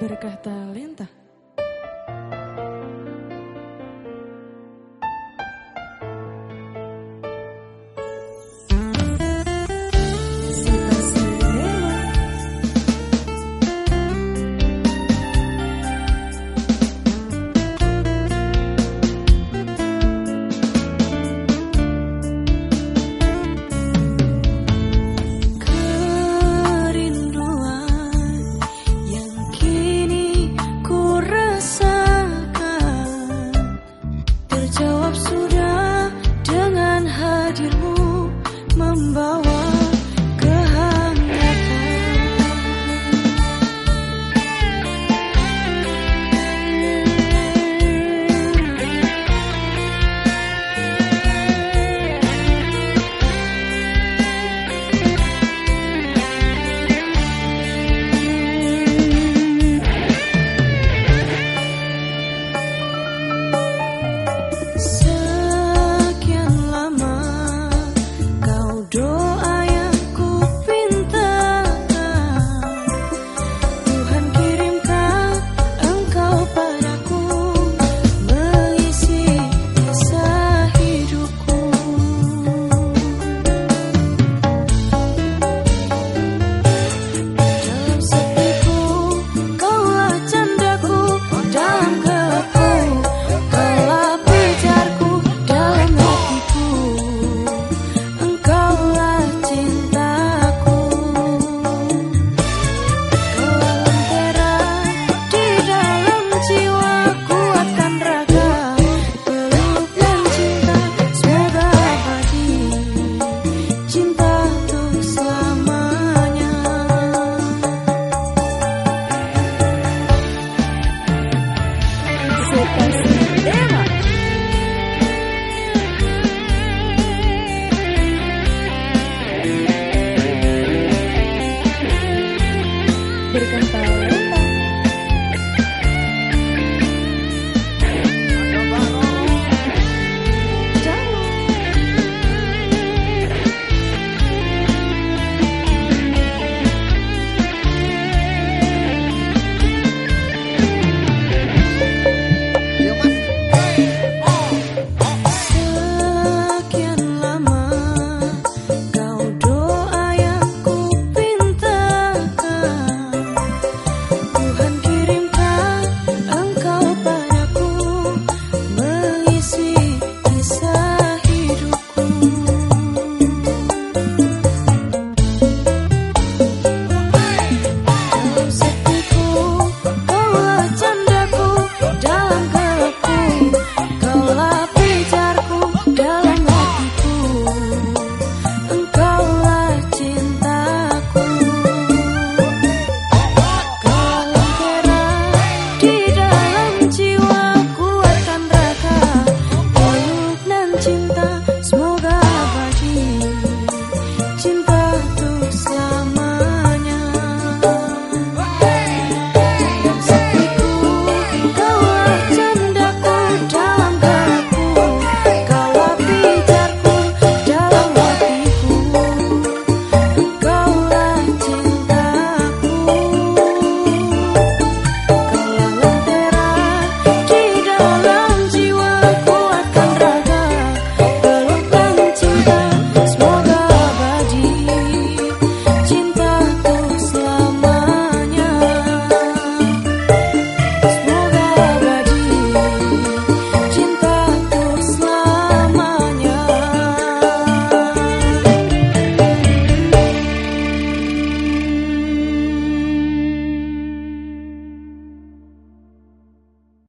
berkata lentah. Terjawab sudah dengan hadirmu membawa 拜拜。